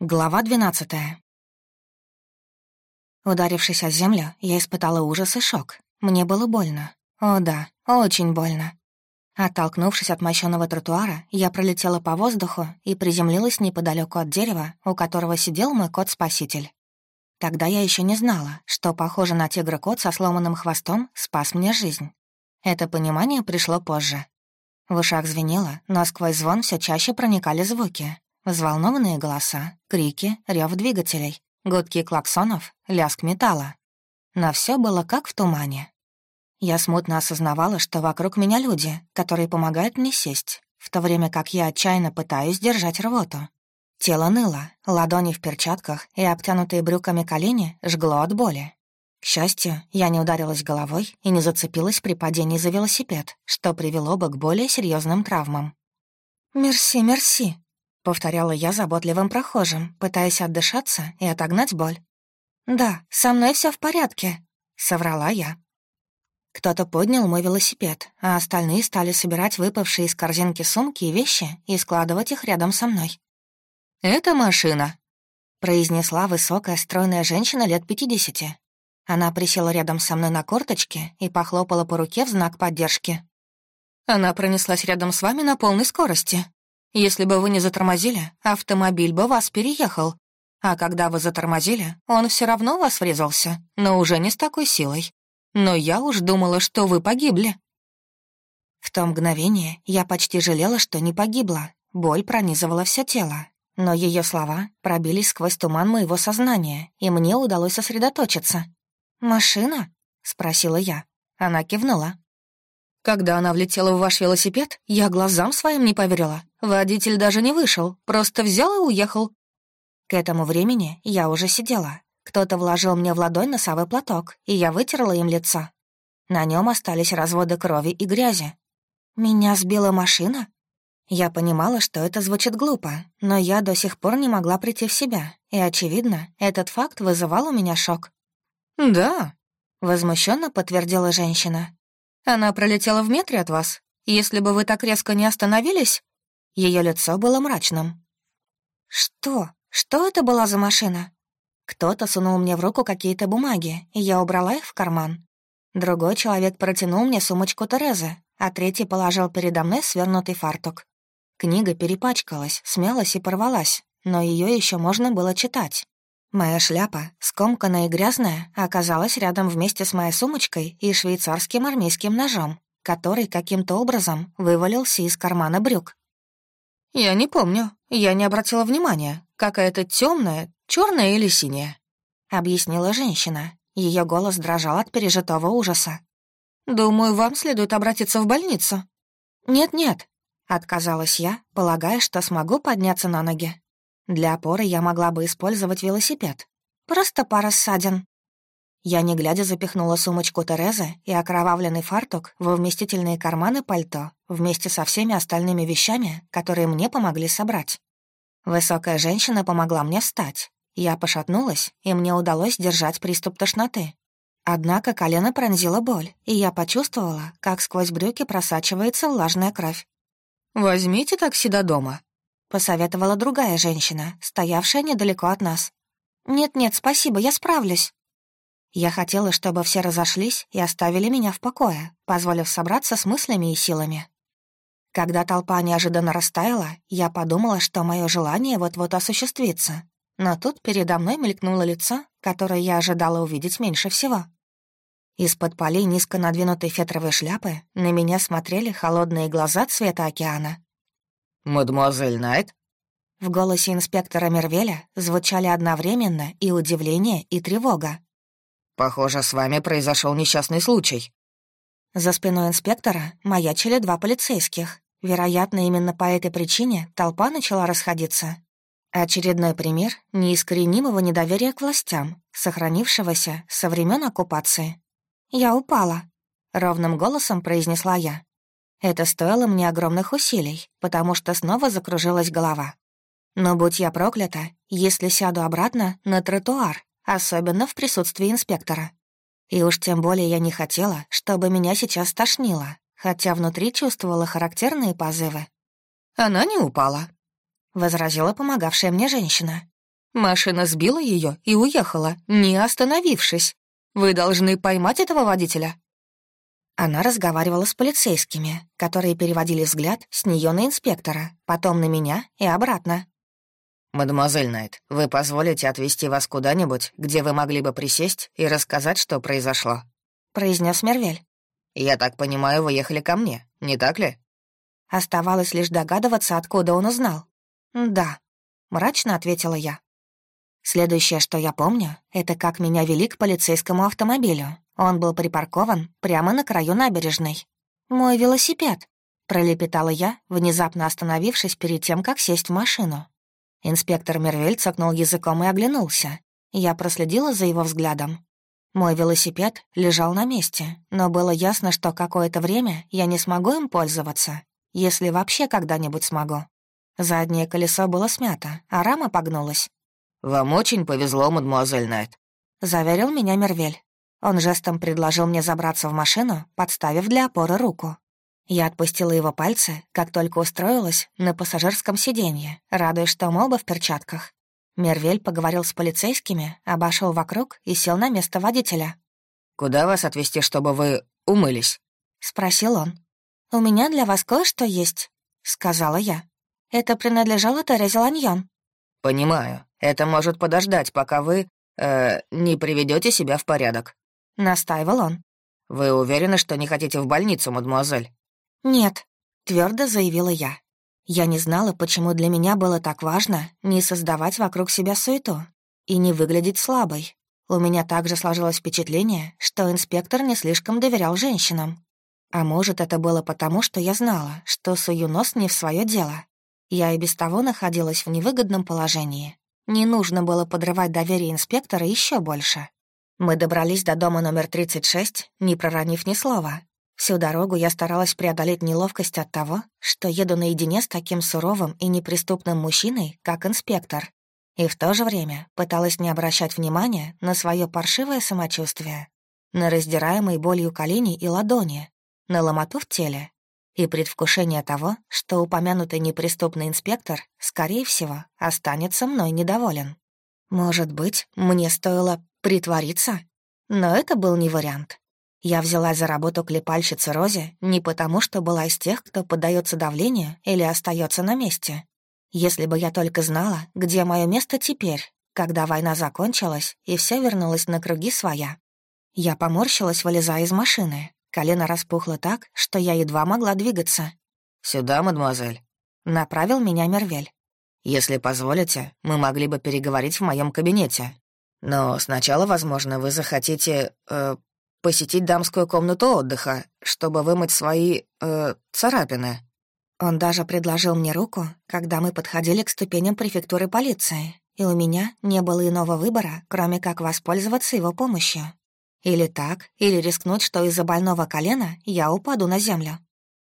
Глава двенадцатая. Ударившись о землю, я испытала ужас и шок. Мне было больно. О да, очень больно. Оттолкнувшись от мощенного тротуара, я пролетела по воздуху и приземлилась неподалеку от дерева, у которого сидел мой кот-спаситель. Тогда я еще не знала, что, похоже на тигра-кот со сломанным хвостом, спас мне жизнь. Это понимание пришло позже. В ушах звенело, но сквозь звон все чаще проникали звуки, Взволнованные голоса, крики, рев двигателей, гудки клаксонов, лязг металла. Но все было как в тумане. Я смутно осознавала, что вокруг меня люди, которые помогают мне сесть, в то время как я отчаянно пытаюсь держать рвоту. Тело ныло, ладони в перчатках и обтянутые брюками колени жгло от боли. К счастью, я не ударилась головой и не зацепилась при падении за велосипед, что привело бы к более серьезным травмам. «Мерси, мерси», — повторяла я заботливым прохожим, пытаясь отдышаться и отогнать боль. «Да, со мной все в порядке», — соврала я. Кто-то поднял мой велосипед, а остальные стали собирать выпавшие из корзинки сумки и вещи и складывать их рядом со мной. «Это машина», — произнесла высокая стройная женщина лет пятидесяти. Она присела рядом со мной на корточке и похлопала по руке в знак поддержки. «Она пронеслась рядом с вами на полной скорости», если бы вы не затормозили, автомобиль бы вас переехал. А когда вы затормозили, он все равно вас врезался, но уже не с такой силой. Но я уж думала, что вы погибли». В то мгновение я почти жалела, что не погибла. Боль пронизывала все тело. Но ее слова пробились сквозь туман моего сознания, и мне удалось сосредоточиться. «Машина?» — спросила я. Она кивнула. Когда она влетела в ваш велосипед, я глазам своим не поверила. Водитель даже не вышел, просто взял и уехал. К этому времени я уже сидела. Кто-то вложил мне в ладонь носовой платок, и я вытерла им лицо. На нем остались разводы крови и грязи. Меня сбила машина? Я понимала, что это звучит глупо, но я до сих пор не могла прийти в себя, и, очевидно, этот факт вызывал у меня шок. «Да», — возмущенно подтвердила женщина. Она пролетела в метре от вас. Если бы вы так резко не остановились...» Ее лицо было мрачным. «Что? Что это была за машина?» Кто-то сунул мне в руку какие-то бумаги, и я убрала их в карман. Другой человек протянул мне сумочку Терезы, а третий положил передо мной свернутый фартук. Книга перепачкалась, смялась и порвалась, но ее еще можно было читать. Моя шляпа, скомканная и грязная, оказалась рядом вместе с моей сумочкой и швейцарским армейским ножом, который каким-то образом вывалился из кармана брюк. «Я не помню. Я не обратила внимания. Какая-то темная, черная или синяя», — объяснила женщина. Ее голос дрожал от пережитого ужаса. «Думаю, вам следует обратиться в больницу». «Нет-нет», — отказалась я, полагая, что смогу подняться на ноги. Для опоры я могла бы использовать велосипед. Просто пара ссадин. Я, не глядя, запихнула сумочку Терезы и окровавленный фартук во вместительные карманы пальто вместе со всеми остальными вещами, которые мне помогли собрать. Высокая женщина помогла мне встать. Я пошатнулась, и мне удалось держать приступ тошноты. Однако колено пронзила боль, и я почувствовала, как сквозь брюки просачивается влажная кровь. «Возьмите такси до дома», — посоветовала другая женщина, стоявшая недалеко от нас. «Нет-нет, спасибо, я справлюсь». Я хотела, чтобы все разошлись и оставили меня в покое, позволив собраться с мыслями и силами. Когда толпа неожиданно растаяла, я подумала, что мое желание вот-вот осуществится. Но тут передо мной мелькнуло лицо, которое я ожидала увидеть меньше всего. Из-под полей низко надвинутой фетровой шляпы на меня смотрели холодные глаза цвета океана. «Мадемуазель Найт?» В голосе инспектора Мервеля звучали одновременно и удивление, и тревога. «Похоже, с вами произошел несчастный случай». За спиной инспектора маячили два полицейских. Вероятно, именно по этой причине толпа начала расходиться. Очередной пример неискоренимого недоверия к властям, сохранившегося со времен оккупации. «Я упала», — ровным голосом произнесла я. Это стоило мне огромных усилий, потому что снова закружилась голова. Но будь я проклята, если сяду обратно на тротуар, особенно в присутствии инспектора. И уж тем более я не хотела, чтобы меня сейчас тошнило, хотя внутри чувствовала характерные позывы. «Она не упала», — возразила помогавшая мне женщина. Машина сбила ее и уехала, не остановившись. Вы должны поймать этого водителя». Она разговаривала с полицейскими, которые переводили взгляд с нее на инспектора, потом на меня и обратно. «Мадемуазель Найт, вы позволите отвезти вас куда-нибудь, где вы могли бы присесть и рассказать, что произошло?» — произнес Мервель. «Я так понимаю, вы ехали ко мне, не так ли?» Оставалось лишь догадываться, откуда он узнал. «Да», — мрачно ответила я. Следующее, что я помню, это как меня вели к полицейскому автомобилю. Он был припаркован прямо на краю набережной. «Мой велосипед», — пролепетала я, внезапно остановившись перед тем, как сесть в машину. Инспектор Мервель цокнул языком и оглянулся. Я проследила за его взглядом. Мой велосипед лежал на месте, но было ясно, что какое-то время я не смогу им пользоваться, если вообще когда-нибудь смогу. Заднее колесо было смято, а рама погнулась. «Вам очень повезло, мадемуазель Найт», — заверил меня Мервель. Он жестом предложил мне забраться в машину, подставив для опоры руку. Я отпустила его пальцы, как только устроилась на пассажирском сиденье, радуясь, что мы оба в перчатках. Мервель поговорил с полицейскими, обошел вокруг и сел на место водителя. «Куда вас отвезти, чтобы вы умылись?» — спросил он. «У меня для вас кое-что есть», — сказала я. «Это принадлежало Терезе Ланьон». «Понимаю. Это может подождать, пока вы... Э, не приведете себя в порядок», — настаивал он. «Вы уверены, что не хотите в больницу, мадемуазель?» «Нет», — твердо заявила я. Я не знала, почему для меня было так важно не создавать вокруг себя суету и не выглядеть слабой. У меня также сложилось впечатление, что инспектор не слишком доверял женщинам. А может, это было потому, что я знала, что сую нос не в свое дело. Я и без того находилась в невыгодном положении. Не нужно было подрывать доверие инспектора еще больше. Мы добрались до дома номер 36, не проронив ни слова. Всю дорогу я старалась преодолеть неловкость от того, что еду наедине с таким суровым и неприступным мужчиной, как инспектор, и в то же время пыталась не обращать внимания на свое паршивое самочувствие, на раздираемые болью колени и ладони, на ломоту в теле и предвкушение того, что упомянутый неприступный инспектор, скорее всего, останется мной недоволен. Может быть, мне стоило притвориться? Но это был не вариант. Я взялась за работу клепальщицы Розе не потому, что была из тех, кто поддается давлению или остается на месте. Если бы я только знала, где мое место теперь, когда война закончилась и все вернулось на круги своя. Я поморщилась, вылезая из машины. Колено распухло так, что я едва могла двигаться. «Сюда, мадемуазель», — направил меня Мервель. «Если позволите, мы могли бы переговорить в моем кабинете. Но сначала, возможно, вы захотите э, посетить дамскую комнату отдыха, чтобы вымыть свои э, царапины». Он даже предложил мне руку, когда мы подходили к ступеням префектуры полиции, и у меня не было иного выбора, кроме как воспользоваться его помощью. Или так, или рискнуть, что из-за больного колена я упаду на землю.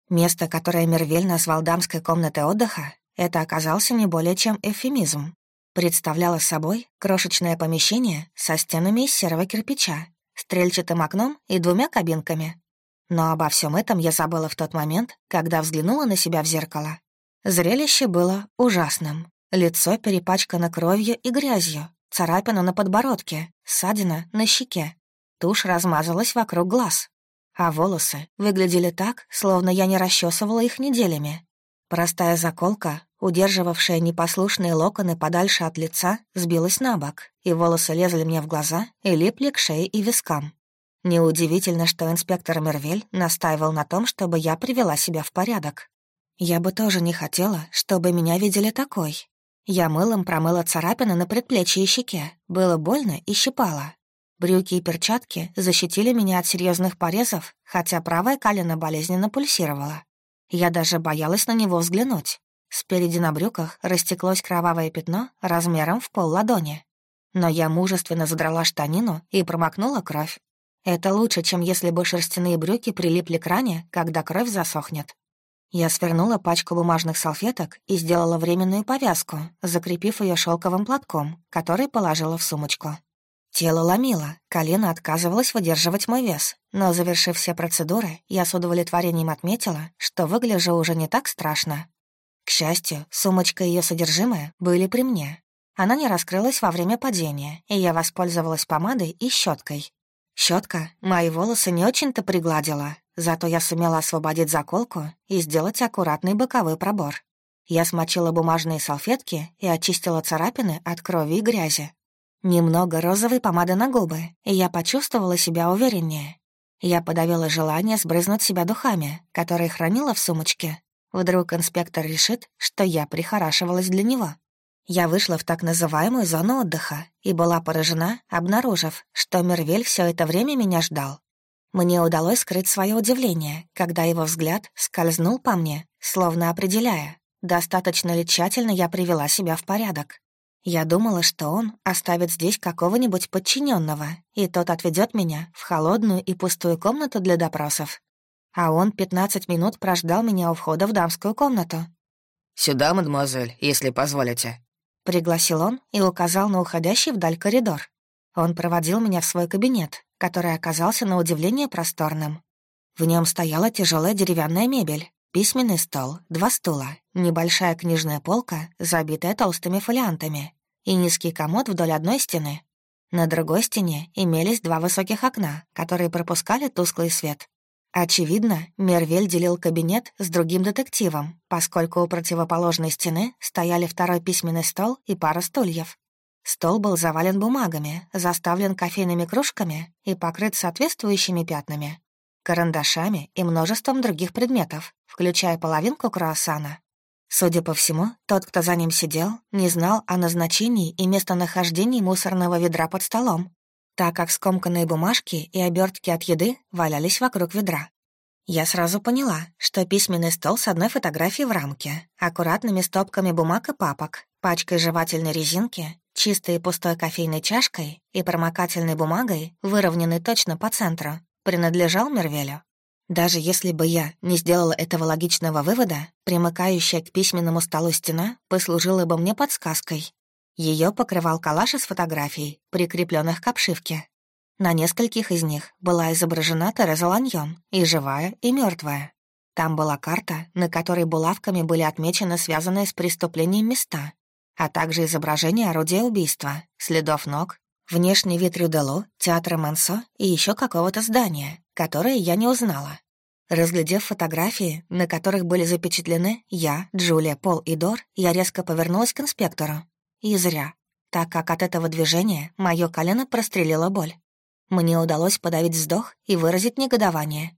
Место, которое Мервель назвал дамской комнатой отдыха, это оказался не более чем эвфемизм. Представляло собой крошечное помещение со стенами из серого кирпича, стрельчатым окном и двумя кабинками. Но обо всем этом я забыла в тот момент, когда взглянула на себя в зеркало. Зрелище было ужасным. Лицо перепачкано кровью и грязью, царапина на подбородке, ссадина на щеке. Тушь размазалась вокруг глаз. А волосы выглядели так, словно я не расчесывала их неделями. Простая заколка, удерживавшая непослушные локоны подальше от лица, сбилась на бок, и волосы лезли мне в глаза и липли к шее и вискам. Неудивительно, что инспектор Мервель настаивал на том, чтобы я привела себя в порядок. Я бы тоже не хотела, чтобы меня видели такой. Я мылом промыла царапины на предплечье и щеке. Было больно и щипало. Брюки и перчатки защитили меня от серьезных порезов, хотя правое колено болезненно пульсировало. Я даже боялась на него взглянуть. Спереди на брюках растеклось кровавое пятно размером в пол ладони. Но я мужественно задрала штанину и промокнула кровь. Это лучше, чем если бы шерстяные брюки прилипли к ране, когда кровь засохнет. Я свернула пачку бумажных салфеток и сделала временную повязку, закрепив ее шелковым платком, который положила в сумочку. Тело ломило, колено отказывалось выдерживать мой вес, но, завершив все процедуры, я с удовлетворением отметила, что выгляжу уже не так страшно. К счастью, сумочка и ее содержимое были при мне, Она не раскрылась во время падения, и я воспользовалась помадой и щеткой. Щетка мои волосы не очень-то пригладила, зато я сумела освободить заколку и сделать аккуратный боковой пробор. Я смочила бумажные салфетки и очистила царапины от крови и грязи. Немного розовой помады на губы, и я почувствовала себя увереннее. Я подавила желание сбрызнуть себя духами, которые хранила в сумочке. Вдруг инспектор решит, что я прихорашивалась для него. Я вышла в так называемую зону отдыха и была поражена, обнаружив, что Мервель все это время меня ждал. Мне удалось скрыть свое удивление, когда его взгляд скользнул по мне, словно определяя, достаточно ли тщательно я привела себя в порядок. Я думала, что он оставит здесь какого-нибудь подчиненного, и тот отведет меня в холодную и пустую комнату для допросов. А он 15 минут прождал меня у входа в дамскую комнату. «Сюда, мадемуазель, если позволите», — пригласил он и указал на уходящий вдаль коридор. Он проводил меня в свой кабинет, который оказался на удивление просторным. В нем стояла тяжелая деревянная мебель, Письменный стол, два стула, небольшая книжная полка, забитая толстыми фолиантами, и низкий комод вдоль одной стены. На другой стене имелись два высоких окна, которые пропускали тусклый свет. Очевидно, Мервель делил кабинет с другим детективом, поскольку у противоположной стены стояли второй письменный стол и пара стульев. Стол был завален бумагами, заставлен кофейными кружками и покрыт соответствующими пятнами карандашами и множеством других предметов, включая половинку круассана. Судя по всему, тот, кто за ним сидел, не знал о назначении и местонахождении мусорного ведра под столом, так как скомканные бумажки и обертки от еды валялись вокруг ведра. Я сразу поняла, что письменный стол с одной фотографией в рамке, аккуратными стопками бумаг и папок, пачкой жевательной резинки, чистой и пустой кофейной чашкой и промокательной бумагой, выровненной точно по центру, принадлежал Мервелю. Даже если бы я не сделала этого логичного вывода, примыкающая к письменному столу стена послужила бы мне подсказкой. Ее покрывал калаш из фотографий, прикрепленных к обшивке. На нескольких из них была изображена Тереза Ланьон, и живая, и мертвая. Там была карта, на которой булавками были отмечены связанные с преступлением места, а также изображение орудия убийства, следов ног Внешний вид Рюдело, театра Мансо и еще какого-то здания, которое я не узнала. Разглядев фотографии, на которых были запечатлены я, Джулия, Пол и Дор, я резко повернулась к инспектору. И зря, так как от этого движения мое колено прострелило боль. Мне удалось подавить вздох и выразить негодование.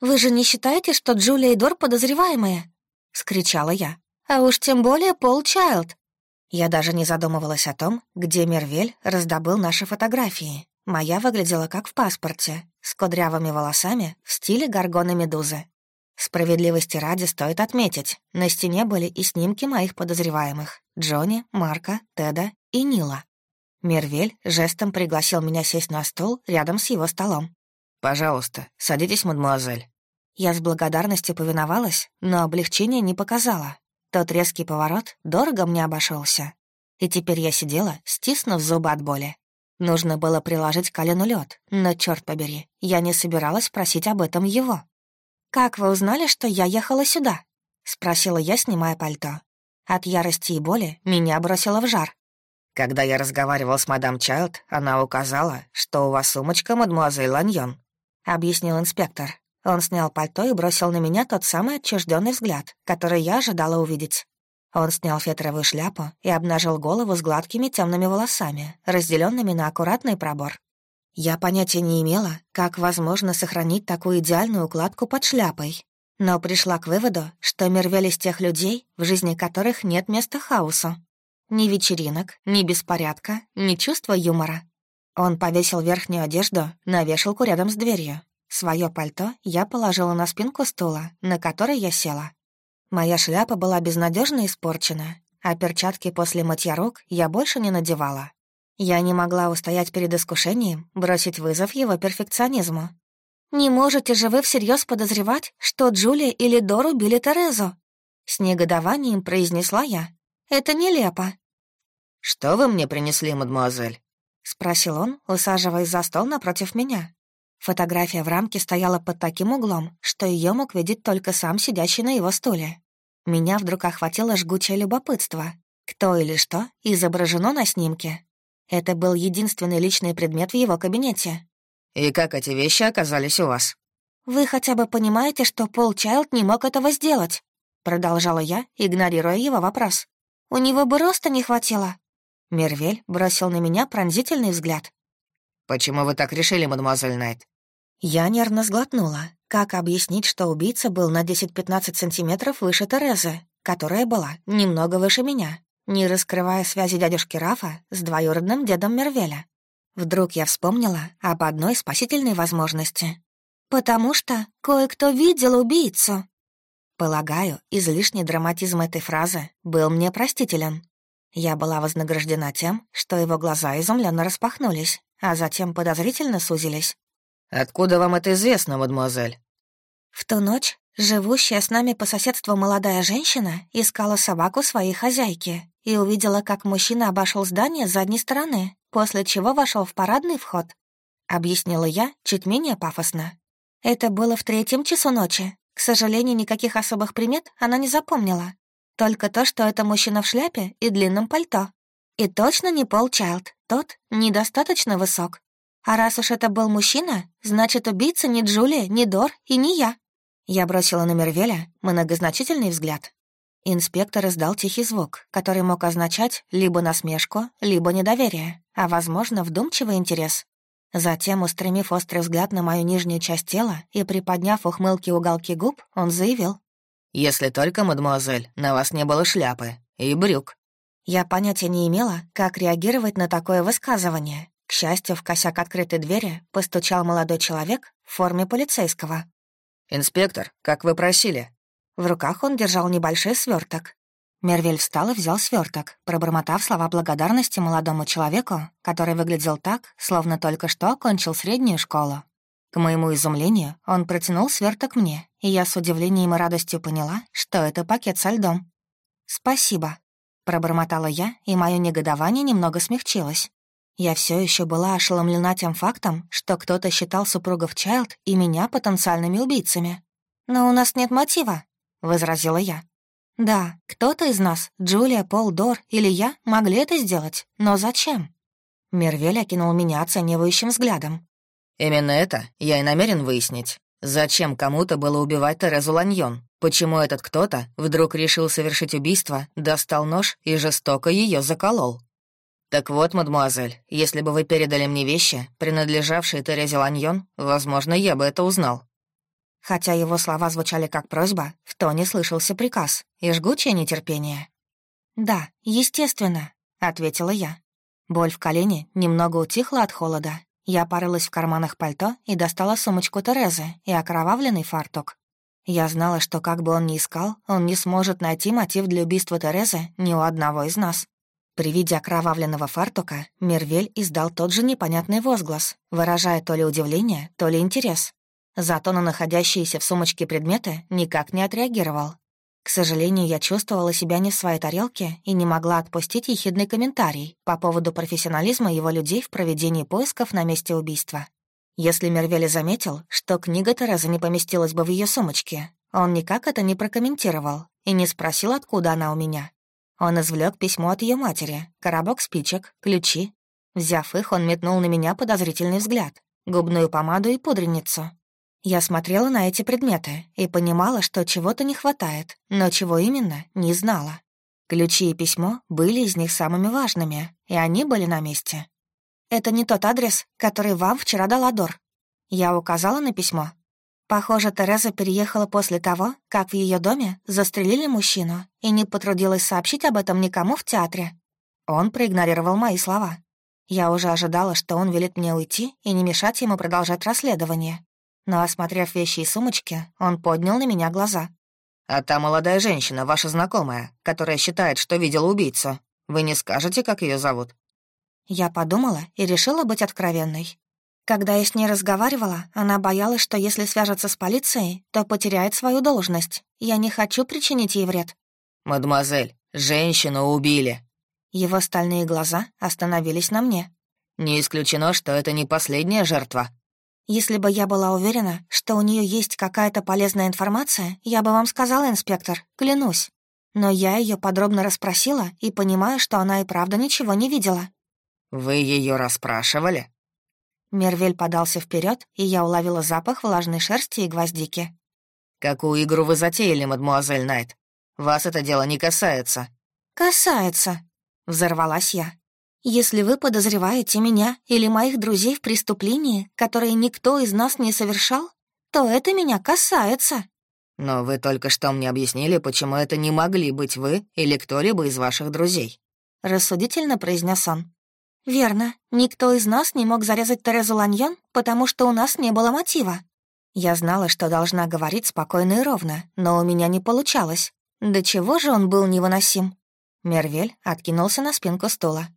«Вы же не считаете, что Джулия и Дор подозреваемые?» — скричала я. «А уж тем более Пол Чайлд. Я даже не задумывалась о том, где Мервель раздобыл наши фотографии. Моя выглядела как в паспорте, с кудрявыми волосами в стиле горгоны медузы. Справедливости ради стоит отметить, на стене были и снимки моих подозреваемых — Джонни, Марка, Теда и Нила. Мервель жестом пригласил меня сесть на стол рядом с его столом. «Пожалуйста, садитесь, мадемуазель». Я с благодарностью повиновалась, но облегчения не показала. Тот резкий поворот дорого мне обошелся. И теперь я сидела, стиснув зубы от боли. Нужно было приложить колену лед, но, черт побери, я не собиралась просить об этом его. «Как вы узнали, что я ехала сюда?» — спросила я, снимая пальто. От ярости и боли меня бросило в жар. «Когда я разговаривал с мадам Чайлд, она указала, что у вас сумочка, мадемуазель Ланьон», — объяснил инспектор. Он снял пальто и бросил на меня тот самый отчужденный взгляд, который я ожидала увидеть. Он снял фетровую шляпу и обнажил голову с гладкими темными волосами, разделенными на аккуратный пробор. Я понятия не имела, как возможно сохранить такую идеальную укладку под шляпой, но пришла к выводу, что Мервель из тех людей, в жизни которых нет места хаосу. Ни вечеринок, ни беспорядка, ни чувства юмора. Он повесил верхнюю одежду на вешалку рядом с дверью Своё пальто я положила на спинку стула, на который я села. Моя шляпа была безнадежно испорчена, а перчатки после мытья рук я больше не надевала. Я не могла устоять перед искушением бросить вызов его перфекционизму. «Не можете же вы всерьез подозревать, что Джулия или Дор убили Терезу?» С негодованием произнесла я. «Это нелепо». «Что вы мне принесли, мадемуазель?» — спросил он, усаживаясь за стол напротив меня. Фотография в рамке стояла под таким углом, что ее мог видеть только сам сидящий на его стуле. Меня вдруг охватило жгучее любопытство. кто или что изображено на снимке. Это был единственный личный предмет в его кабинете. «И как эти вещи оказались у вас?» «Вы хотя бы понимаете, что Пол Чайлд не мог этого сделать?» Продолжала я, игнорируя его вопрос. «У него бы роста не хватило». Мервель бросил на меня пронзительный взгляд. «Почему вы так решили, мадемуазель Найт?» Я нервно сглотнула. Как объяснить, что убийца был на 10-15 сантиметров выше Терезы, которая была немного выше меня, не раскрывая связи дядюшки Рафа с двоюродным дедом Мервеля? Вдруг я вспомнила об одной спасительной возможности. «Потому что кое-кто видел убийцу», Полагаю, излишний драматизм этой фразы был мне простителен. Я была вознаграждена тем, что его глаза изумленно распахнулись, а затем подозрительно сузились. «Откуда вам это известно, мадемуазель?» В ту ночь живущая с нами по соседству молодая женщина искала собаку своей хозяйки и увидела, как мужчина обошел здание с задней стороны, после чего вошел в парадный вход. Объяснила я чуть менее пафосно. Это было в третьем часу ночи, к сожалению, никаких особых примет она не запомнила. Только то, что это мужчина в шляпе и длинном пальто. И точно не Пол Чайлд, тот недостаточно высок. А раз уж это был мужчина, значит, убийца не Джулия, не Дор и не я. Я бросила на Мервеля многозначительный взгляд. Инспектор издал тихий звук, который мог означать либо насмешку, либо недоверие, а, возможно, вдумчивый интерес. Затем, устремив острый взгляд на мою нижнюю часть тела и приподняв ухмылки уголки губ, он заявил. «Если только, мадемуазель, на вас не было шляпы и брюк». Я понятия не имела, как реагировать на такое высказывание. К счастью, в косяк открытой двери постучал молодой человек в форме полицейского. «Инспектор, как вы просили». В руках он держал небольшой сверток. Мервель встал и взял сверток, пробормотав слова благодарности молодому человеку, который выглядел так, словно только что окончил среднюю школу. К моему изумлению, он протянул сверток мне, и я с удивлением и радостью поняла, что это пакет со льдом. «Спасибо», — пробормотала я, и мое негодование немного смягчилось. Я все еще была ошеломлена тем фактом, что кто-то считал супругов Чайлд и меня потенциальными убийцами. «Но у нас нет мотива», — возразила я. Да, кто-то из нас, Джулия, Пол, Дор или я, могли это сделать, но зачем? Мервель окинул меня оценивающим взглядом. «Именно это я и намерен выяснить. Зачем кому-то было убивать Терезу Ланьон? Почему этот кто-то вдруг решил совершить убийство, достал нож и жестоко ее заколол? Так вот, мадмуазель, если бы вы передали мне вещи, принадлежавшие Терезе Ланьон, возможно, я бы это узнал. Хотя его слова звучали как просьба, в тоне слышался приказ и жгучее нетерпение. «Да, естественно», — ответила я. Боль в колене немного утихла от холода. Я порылась в карманах пальто и достала сумочку Терезы и окровавленный фартук. Я знала, что как бы он ни искал, он не сможет найти мотив для убийства Терезы ни у одного из нас. При виде окровавленного фартука Мервель издал тот же непонятный возглас, выражая то ли удивление, то ли интерес. Зато на находящиеся в сумочке предметы никак не отреагировал. К сожалению, я чувствовала себя не в своей тарелке и не могла отпустить ехидный комментарий по поводу профессионализма его людей в проведении поисков на месте убийства. Если Мервели заметил, что книга Терезы не поместилась бы в ее сумочке, он никак это не прокомментировал и не спросил, откуда она у меня. Он извлек письмо от ее матери, коробок спичек, ключи. Взяв их, он метнул на меня подозрительный взгляд, губную помаду и пудреницу, я смотрела на эти предметы и понимала, что чего-то не хватает, но чего именно, не знала. Ключи и письмо были из них самыми важными, и они были на месте. «Это не тот адрес, который вам вчера дала Дор». Я указала на письмо. Похоже, Тереза переехала после того, как в ее доме застрелили мужчину и не потрудилась сообщить об этом никому в театре. Он проигнорировал мои слова. Я уже ожидала, что он велит мне уйти и не мешать ему продолжать расследование, но, осмотрев вещи и сумочки, он поднял на меня глаза. «А та молодая женщина, ваша знакомая, которая считает, что видела убийцу, вы не скажете, как ее зовут?» Я подумала и решила быть откровенной. Когда я с ней разговаривала, она боялась, что если свяжется с полицией, то потеряет свою должность. Я не хочу причинить ей вред. «Мадемуазель, женщину убили!» Его стальные глаза остановились на мне. «Не исключено, что это не последняя жертва». Если бы я была уверена, что у нее есть какая-то полезная информация, я бы вам сказала, инспектор, клянусь. Но я ее подробно расспросила и понимаю, что она и правда ничего не видела. «Вы ее расспрашивали?» Мервель подался вперед, и я уловила запах влажной шерсти и гвоздики. «Какую игру вы затеяли, мадмуазель Найт? Вас это дело не касается». «Касается», — взорвалась я. «Если вы подозреваете меня или моих друзей в преступлении, которое никто из нас не совершал, то это меня касается». «Но вы только что мне объяснили, почему это не могли быть вы или кто-либо из ваших друзей», — рассудительно произнес он. «Верно. Никто из нас не мог зарезать Терезу Ланьон, потому что у нас не было мотива». Я знала, что должна говорить спокойно и ровно, но у меня не получалось. До чего же он был невыносим? Мервель откинулся на спинку стула.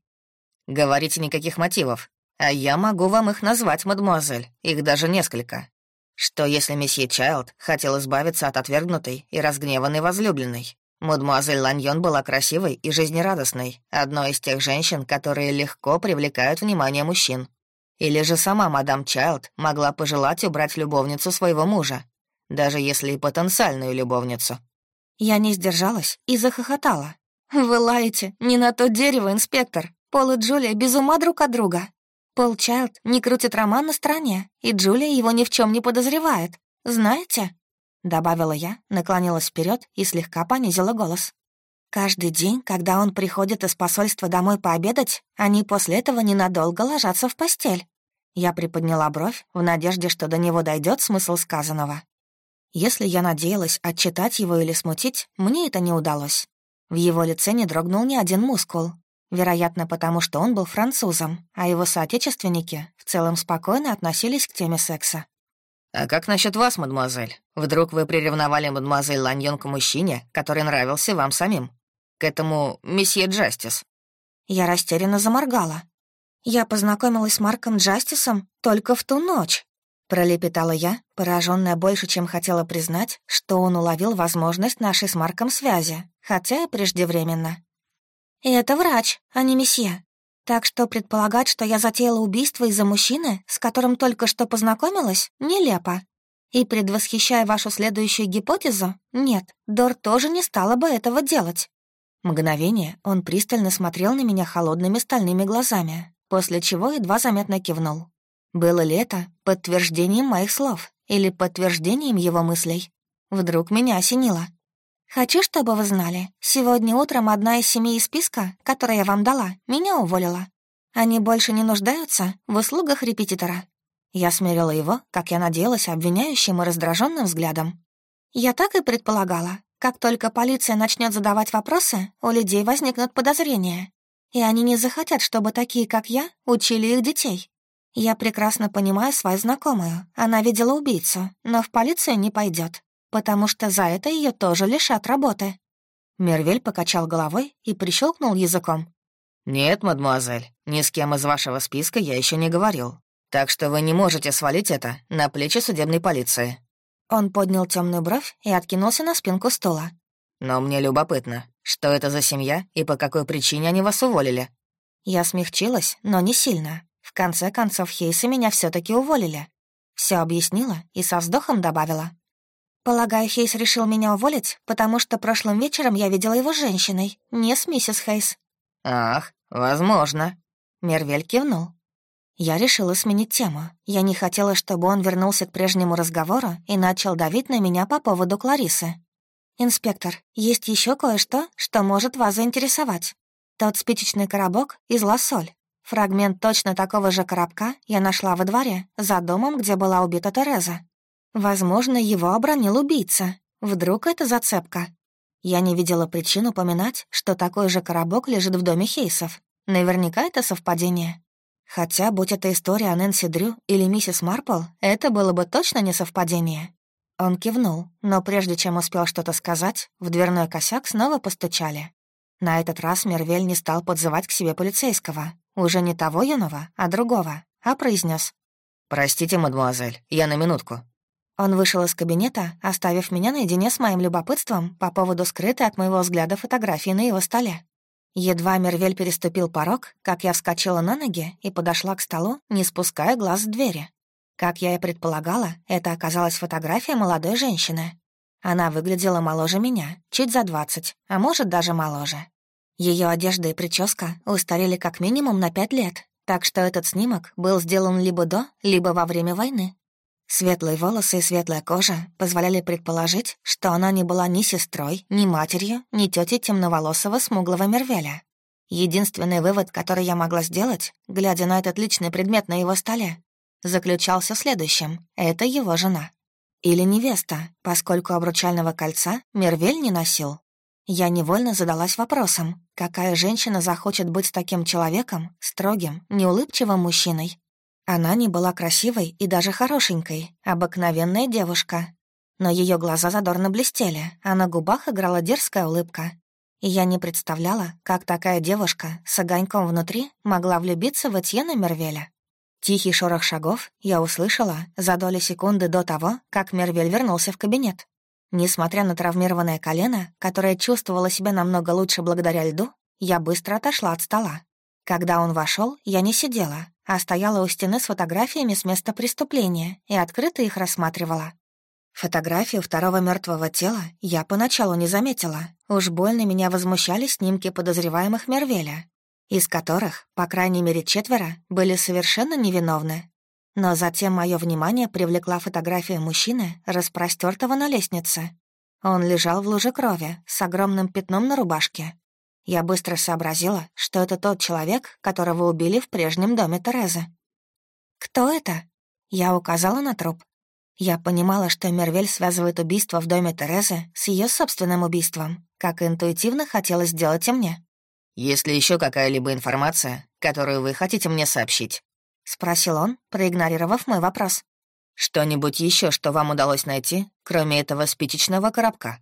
«Говорите никаких мотивов, а я могу вам их назвать, мадемуазель, их даже несколько. Что если месье Чайлд хотел избавиться от отвергнутой и разгневанной возлюбленной? Мадемуазель Ланьон была красивой и жизнерадостной, одной из тех женщин, которые легко привлекают внимание мужчин. Или же сама мадам Чайлд могла пожелать убрать любовницу своего мужа, даже если и потенциальную любовницу. Я не сдержалась и захохотала. «Вы лаете, не на то дерево, инспектор. Пол и Джулия без ума друг от друга. Пол Чайлд не крутит роман на стороне, и Джулия его ни в чем не подозревает. Знаете?» Добавила я, наклонилась вперед и слегка понизила голос. Каждый день, когда он приходит из посольства домой пообедать, они после этого ненадолго ложатся в постель. Я приподняла бровь в надежде, что до него дойдет смысл сказанного. Если я надеялась отчитать его или смутить, мне это не удалось. В его лице не дрогнул ни один мускул. Вероятно, потому что он был французом, а его соотечественники в целом спокойно относились к теме секса. «А как насчет вас, мадемуазель? Вдруг вы приревновали мадемуазель Ланьон к мужчине, который нравился вам самим? К этому месье Джастис?» Я растерянно заморгала. «Я познакомилась с Марком Джастисом только в ту ночь», — пролепетала я, пораженная больше, чем хотела признать, что он уловил возможность нашей с Марком связи, хотя и преждевременно. «И это врач, а не месье. Так что предполагать, что я затеяла убийство из-за мужчины, с которым только что познакомилась, нелепо. И предвосхищая вашу следующую гипотезу, нет, Дор тоже не стала бы этого делать. Мгновение он пристально смотрел на меня холодными стальными глазами, после чего едва заметно кивнул. Было ли это подтверждением моих слов или подтверждением его мыслей? Вдруг меня осенило. «Хочу, чтобы вы знали, сегодня утром одна из семей из списка, который я вам дала, меня уволила. Они больше не нуждаются в услугах репетитора». Я смерила его, как я надеялась, обвиняющим и раздраженным взглядом. Я так и предполагала. Как только полиция начнет задавать вопросы, у людей возникнут подозрения. И они не захотят, чтобы такие, как я, учили их детей. Я прекрасно понимаю свою знакомую. Она видела убийцу, но в полицию не пойдет потому что за это ее тоже лишат работы». Мервель покачал головой и прищелкнул языком. «Нет, мадемуазель, ни с кем из вашего списка я еще не говорил, так что вы не можете свалить это на плечи судебной полиции». Он поднял темную бровь и откинулся на спинку стула. «Но мне любопытно, что это за семья и по какой причине они вас уволили?» Я смягчилась, но не сильно. В конце концов, Хейсы меня все таки уволили. Все объяснила и со вздохом добавила. Полагаю, Хейс решил меня уволить, потому что прошлым вечером я видела его с женщиной, не с миссис Хейс. «Ах, возможно». Мервель кивнул. Я решила сменить тему. Я не хотела, чтобы он вернулся к прежнему разговору и начал давить на меня по поводу Кларисы. «Инспектор, есть еще кое-что, что может вас заинтересовать. Тот спичечный коробок из лосоль. Фрагмент точно такого же коробка я нашла во дворе, за домом, где была убита Тереза. Возможно, его обронил убийца. Вдруг это зацепка? Я не видела причин упоминать, что такой же коробок лежит в доме Хейсов. Наверняка это совпадение. Хотя, будь это история о Нэнси Дрю или миссис Марпл, это было бы точно не совпадение. Он кивнул, но прежде чем успел что-то сказать, в дверной косяк снова постучали. На этот раз Мервель не стал подзывать к себе полицейского. Уже не того юного, а другого, а произнес: «Простите, мадемуазель, я на минутку». Он вышел из кабинета, оставив меня наедине с моим любопытством по поводу скрытой от моего взгляда фотографии на его столе. Едва Мервель переступил порог, как я вскочила на ноги и подошла к столу, не спуская глаз с двери. Как я и предполагала, это оказалась фотография молодой женщины. Она выглядела моложе меня, чуть за двадцать, а может, даже моложе. Ее одежда и прическа устарели как минимум на пять лет, так что этот снимок был сделан либо до, либо во время войны. Светлые волосы и светлая кожа позволяли предположить, что она не была ни сестрой, ни матерью, ни тетей темноволосого смуглого Мервеля. Единственный вывод, который я могла сделать, глядя на этот личный предмет на его столе, заключался в следующем — это его жена. Или невеста, поскольку обручального кольца Мервель не носил. Я невольно задалась вопросом, какая женщина захочет быть с таким человеком, строгим, неулыбчивым мужчиной, она не была красивой и даже хорошенькой, обыкновенная девушка. Но ее глаза задорно блестели, а на губах играла дерзкая улыбка. И я не представляла, как такая девушка с огоньком внутри могла влюбиться в Этьена Мервеля. Тихий шорох шагов я услышала за доли секунды до того, как Мервель вернулся в кабинет. Несмотря на травмированное колено, которое чувствовало себя намного лучше благодаря льду, я быстро отошла от стола. Когда он вошел, я не сидела, а стояла у стены с фотографиями с места преступления и открыто их рассматривала. Фотографию второго мертвого тела я поначалу не заметила. Уж больно меня возмущали снимки подозреваемых Мервеля, из которых, по крайней мере, четверо были совершенно невиновны. Но затем мое внимание привлекла фотография мужчины, распростертого на лестнице. Он лежал в луже крови с огромным пятном на рубашке, я быстро сообразила, что это тот человек, которого убили в прежнем доме Терезы. «Кто это?» Я указала на труп. Я понимала, что Мервель связывает убийство в доме Терезы с ее собственным убийством, как интуитивно хотелось сделать и мне. «Есть ли еще какая-либо информация, которую вы хотите мне сообщить?» — спросил он, проигнорировав мой вопрос. «Что-нибудь еще, что вам удалось найти, кроме этого спичечного коробка?»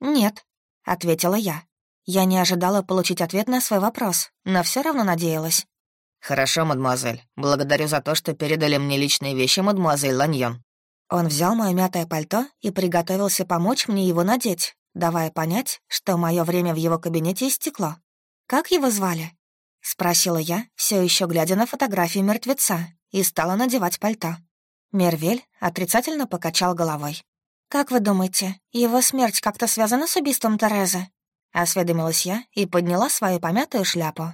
«Нет», — ответила я. Я не ожидала получить ответ на свой вопрос, но все равно надеялась. «Хорошо, мадемуазель. Благодарю за то, что передали мне личные вещи мадемуазель Ланьон». Он взял мое мятое пальто и приготовился помочь мне его надеть, давая понять, что мое время в его кабинете истекло. «Как его звали?» — спросила я, все еще глядя на фотографию мертвеца, и стала надевать пальто. Мервель отрицательно покачал головой. «Как вы думаете, его смерть как-то связана с убийством Терезы?» Осведомилась я и подняла свою помятую шляпу.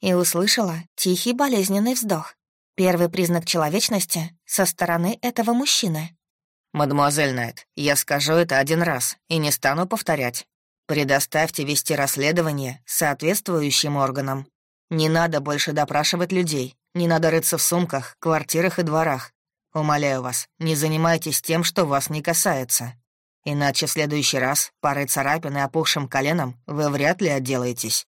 И услышала тихий болезненный вздох. Первый признак человечности со стороны этого мужчины. «Мадемуазель Найт, я скажу это один раз и не стану повторять. Предоставьте вести расследование соответствующим органам. Не надо больше допрашивать людей, не надо рыться в сумках, квартирах и дворах. Умоляю вас, не занимайтесь тем, что вас не касается. Иначе в следующий раз парой царапин и опухшим коленом вы вряд ли отделаетесь.